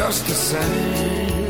Just the same.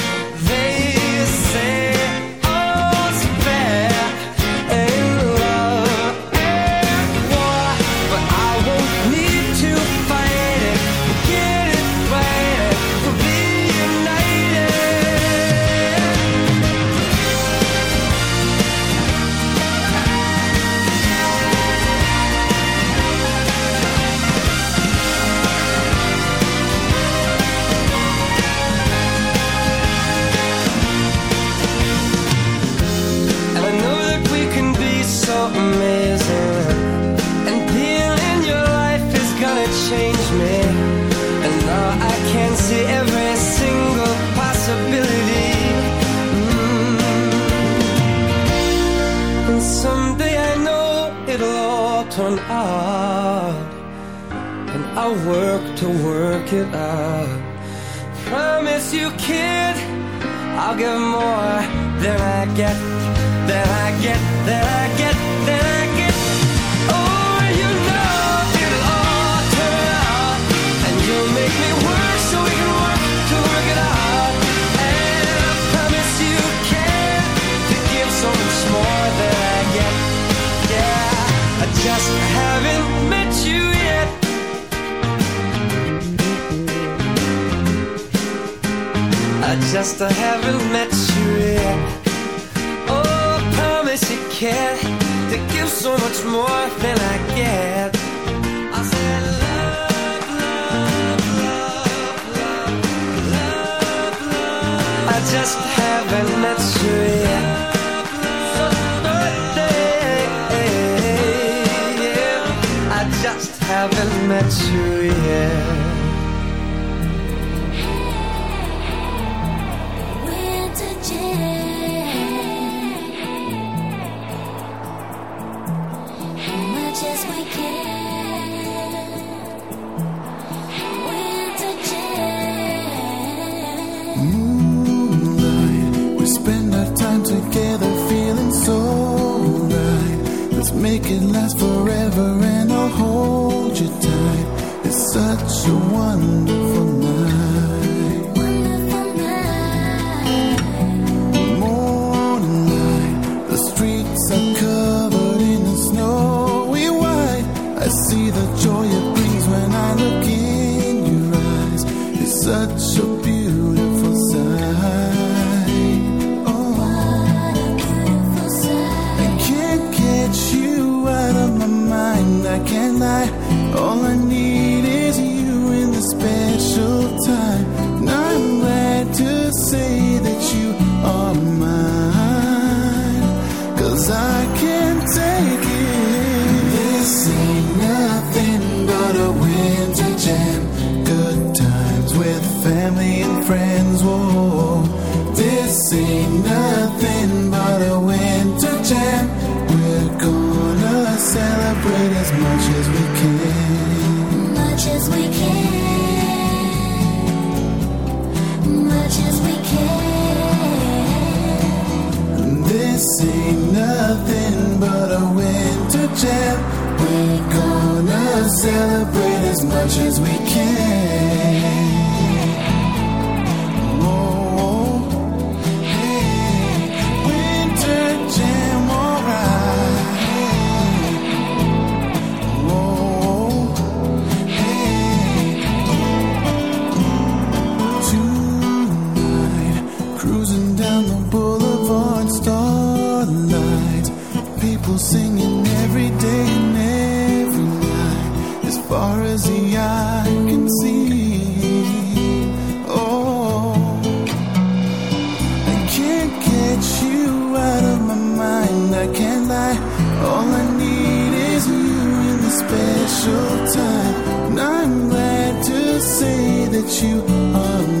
someone singing every day and every night, as far as the eye can see. Oh, I can't get you out of my mind. I can't lie. All I need is you in the special time. And I'm glad to say that you are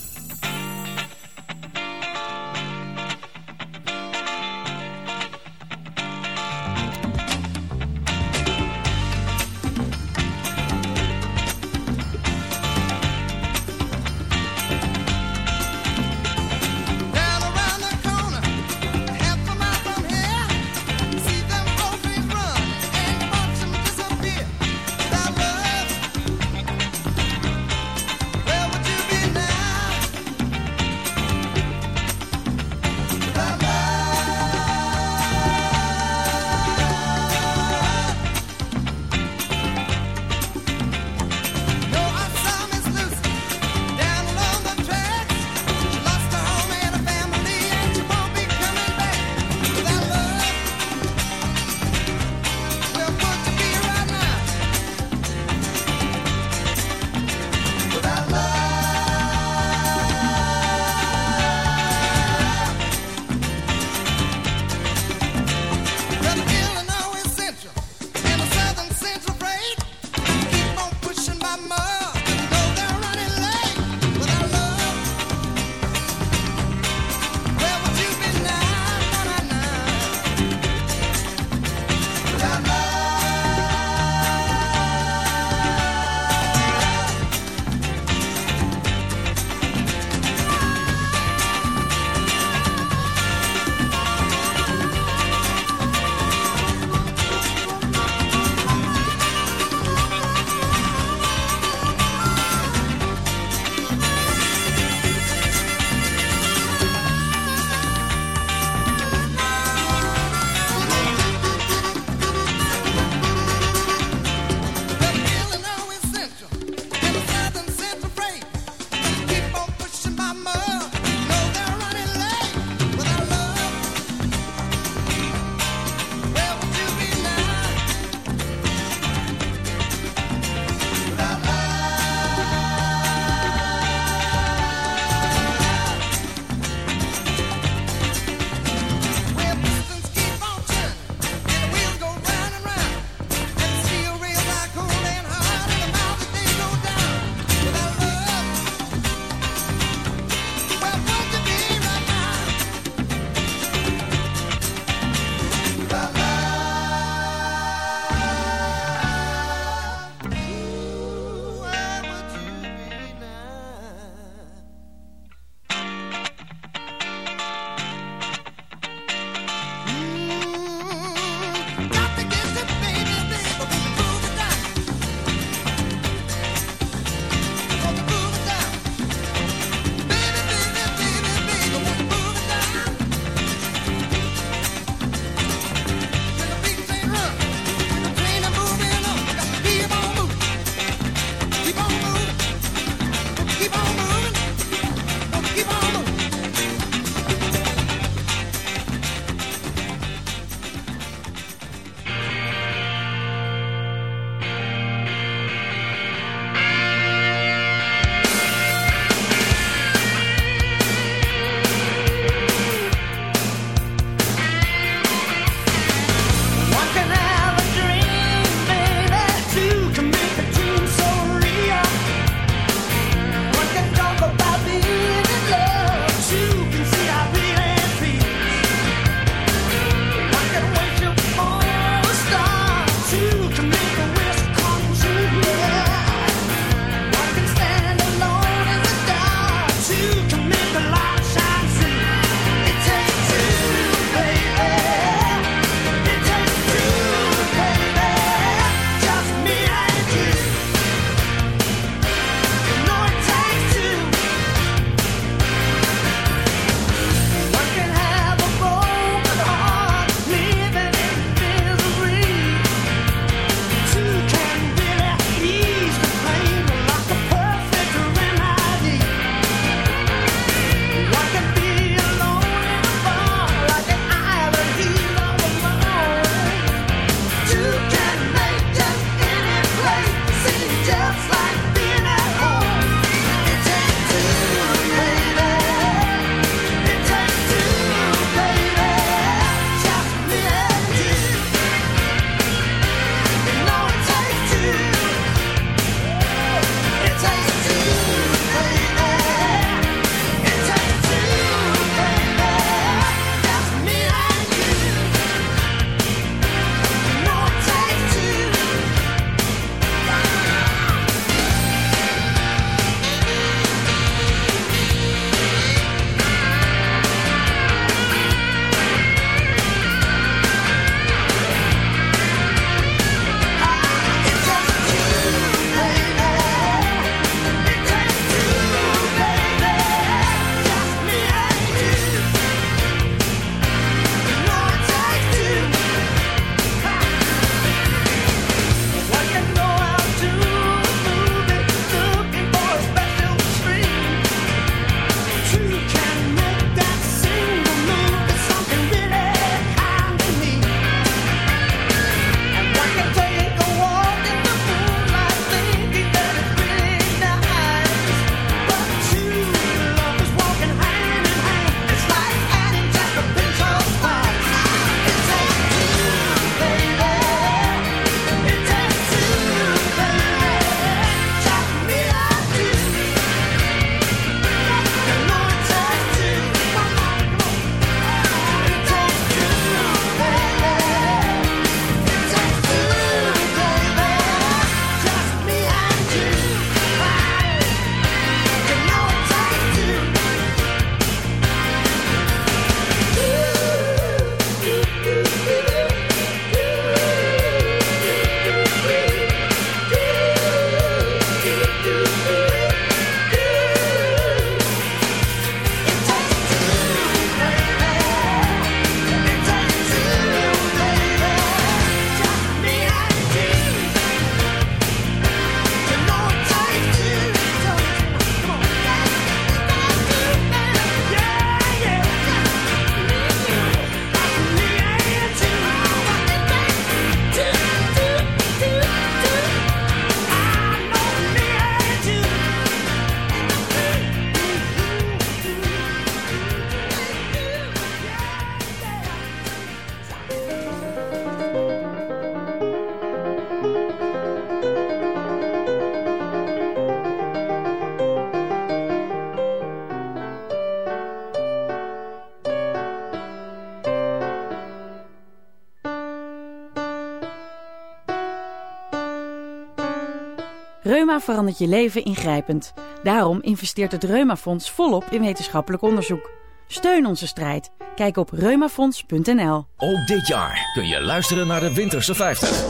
Reuma verandert je leven ingrijpend. Daarom investeert het Reumafonds volop in wetenschappelijk onderzoek. Steun onze strijd. Kijk op reumafonds.nl. Ook dit jaar kun je luisteren naar de Winterse 50. Just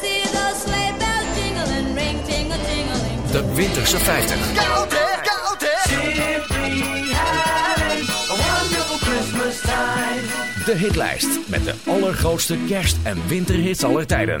see those sleigh bells jingling, ring tingle tingling. De Winterse 50. Go there, go there. Simply having a wonderful Christmas time. De hitlijst met de allergrootste kerst- en winterhits aller tijden.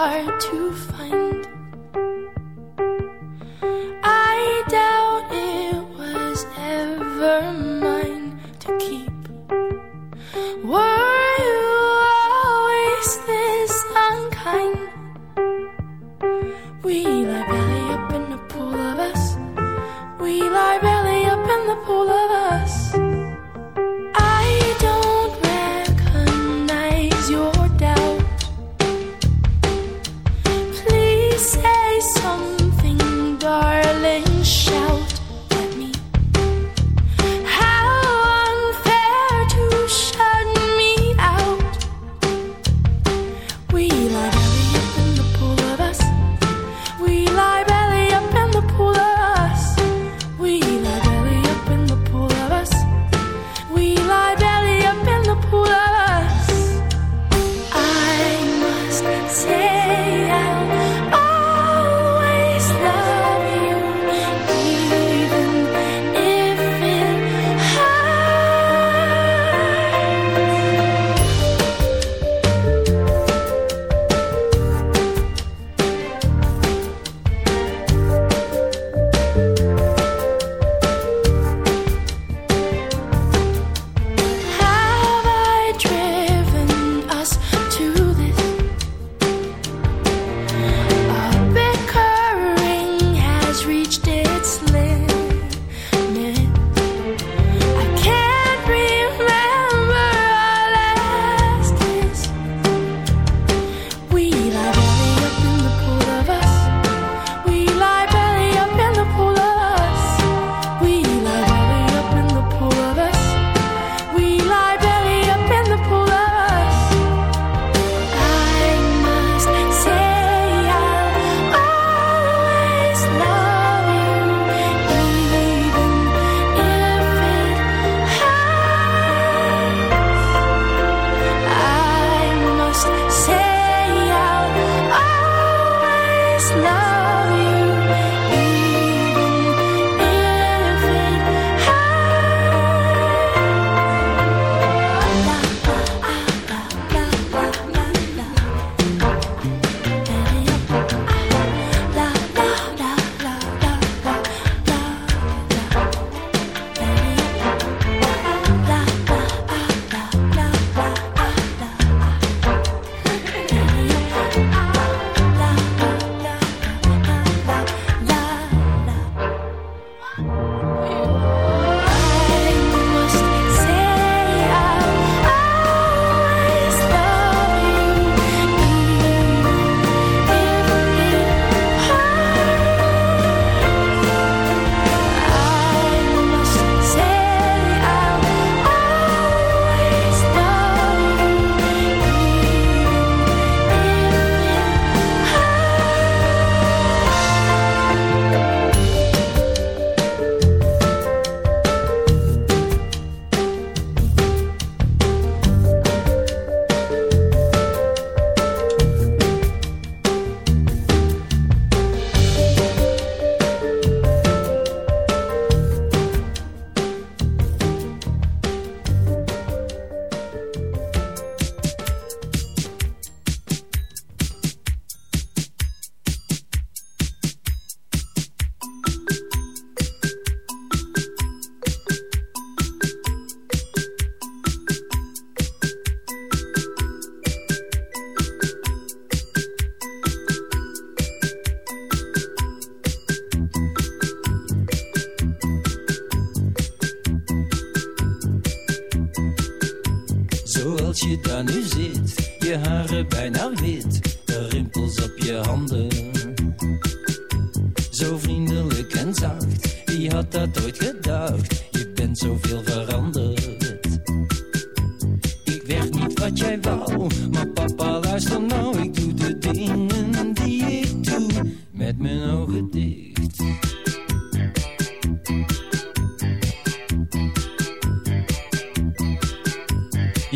Hard to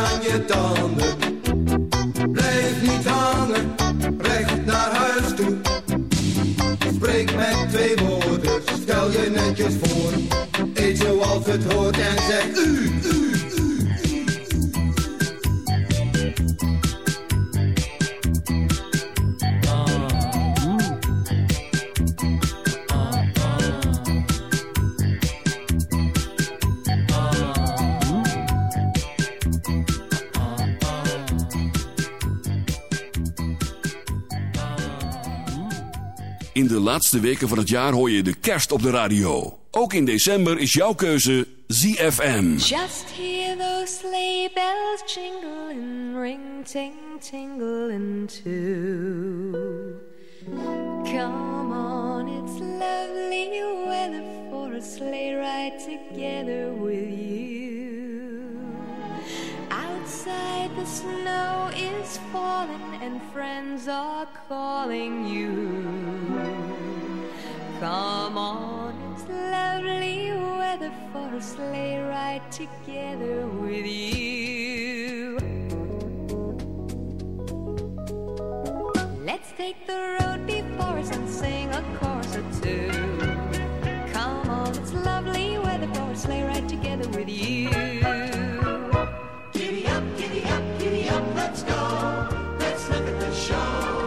Aan je tanden, blijf niet hangen, recht naar huis toe. Spreek met twee woorden, stel je netjes voor. Eet zoals het hoort en zeg u. de laatste weken van het jaar hoor je de kerst op de radio. Ook in december is jouw keuze ZFM. Just hear those sleigh bells jingle and ring ting tingling too. Come on, it's lovely weather for a sleigh ride together with you. Outside the snow is falling and friends are calling you. Come on, it's lovely weather for a sleigh ride together with you. Let's take the road before us and sing a chorus or two. Come on, it's lovely weather for a sleigh ride together with you. Giddy up, giddy up, giddy up, let's go. Let's look at the show.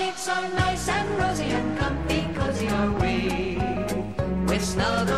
Our are nice and rosy and comfy, cozy are we. We're snuggled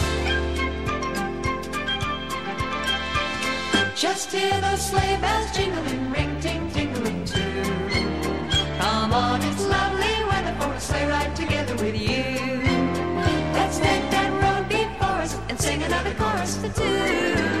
Just hear the sleigh bells jingling, ring, ting, tingling too. Come on, it's lovely weather for a sleigh ride together with you. Let's make that road before us and sing another chorus for two.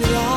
your eyes.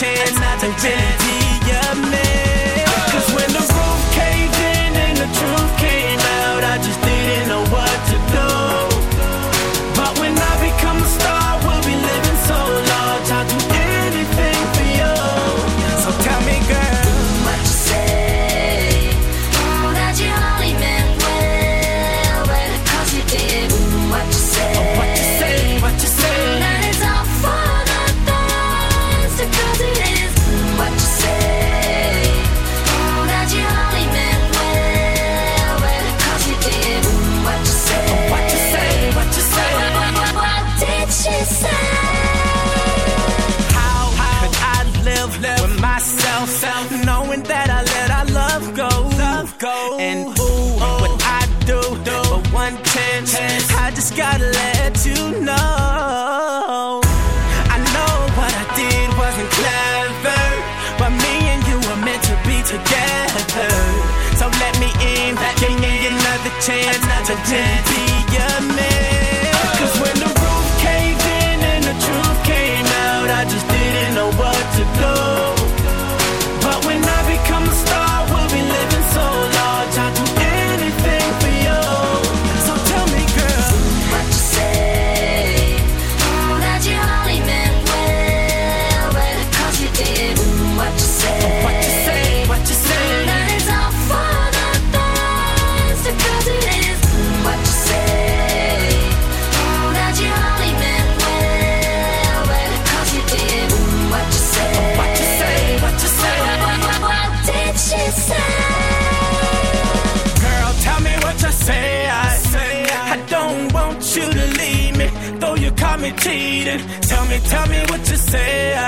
chance, not a chance. Captain me, tell me what you say.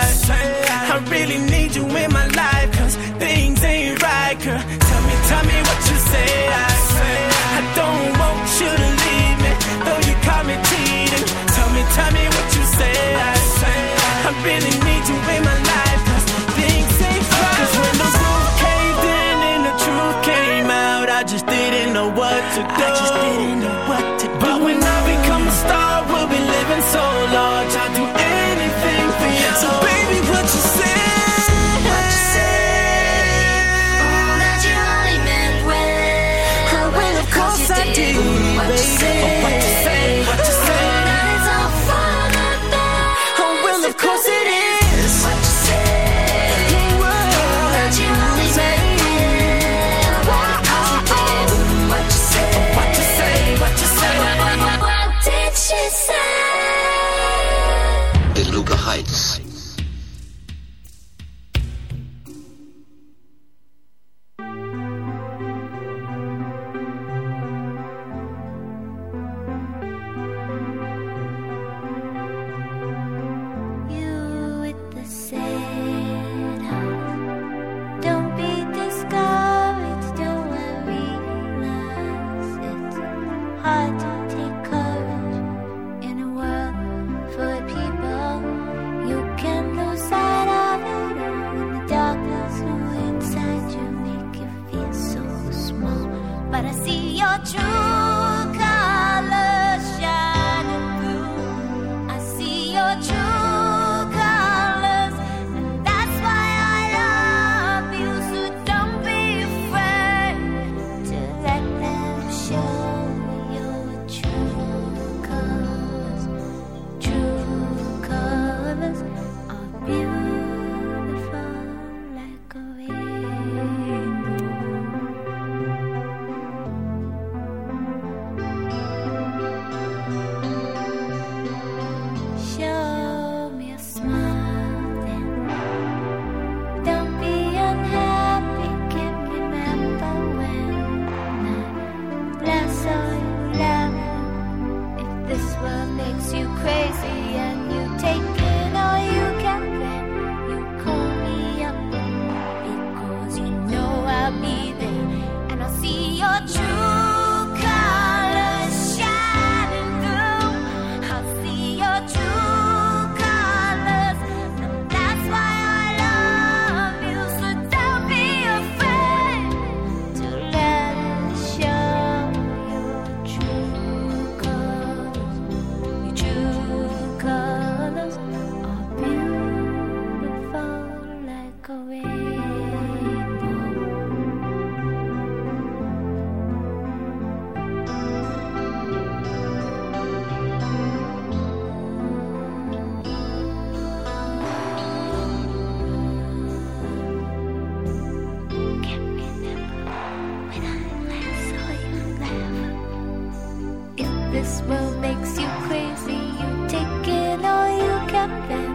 makes you crazy. You take it all you can bear.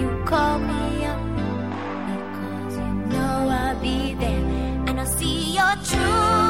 You call me up because you know I'll be there and I'll see your truth.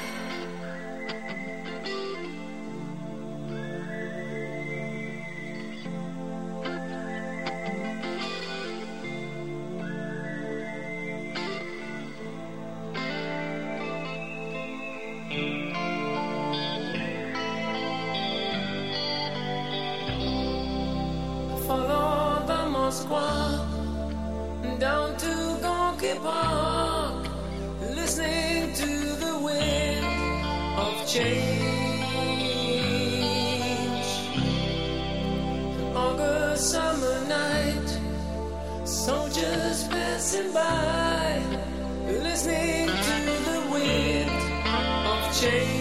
follow the Moskwa down to Gonky Park, listening to the wind of change. August summer night, soldiers passing by, listening to the wind of change.